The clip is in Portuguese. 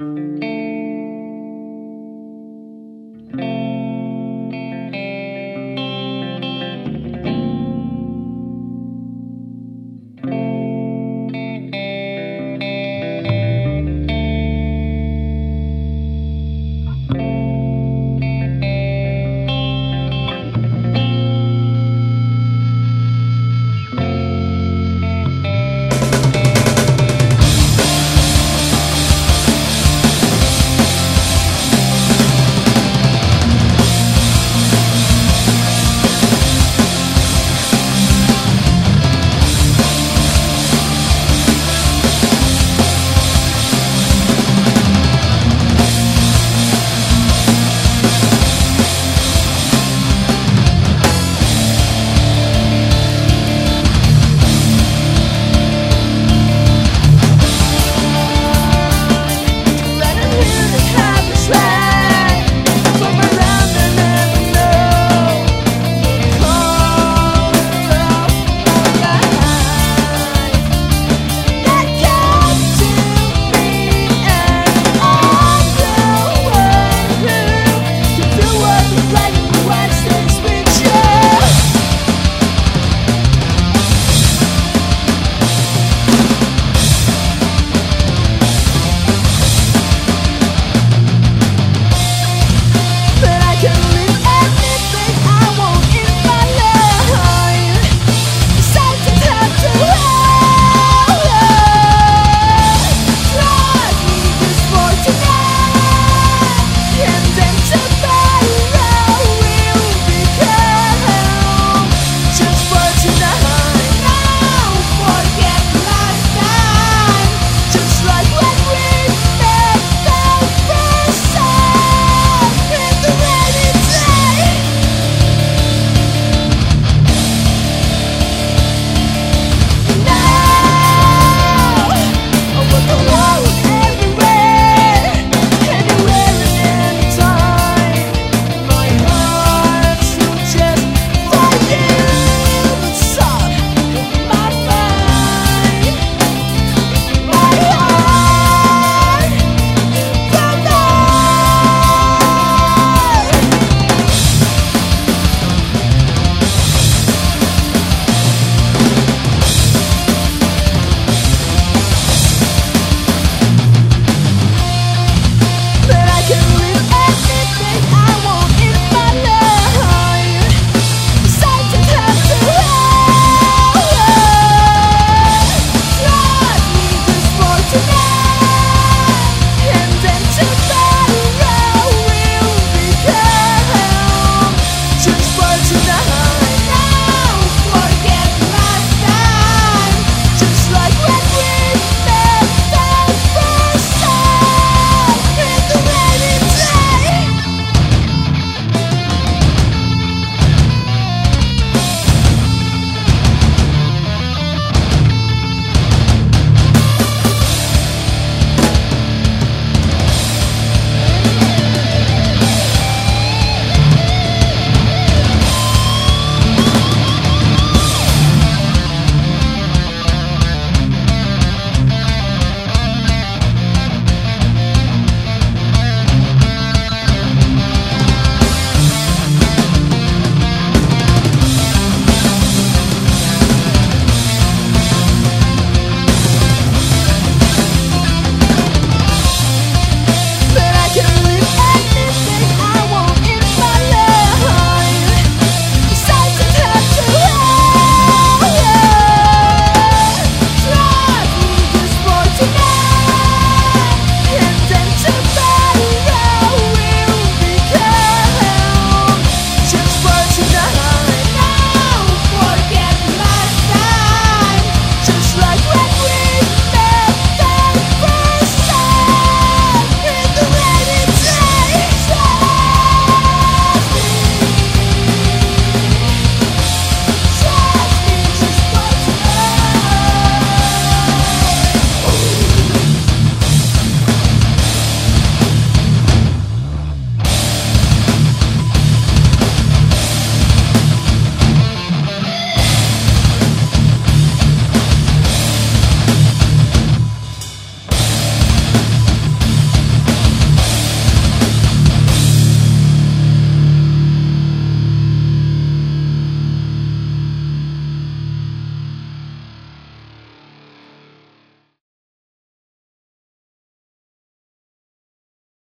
Música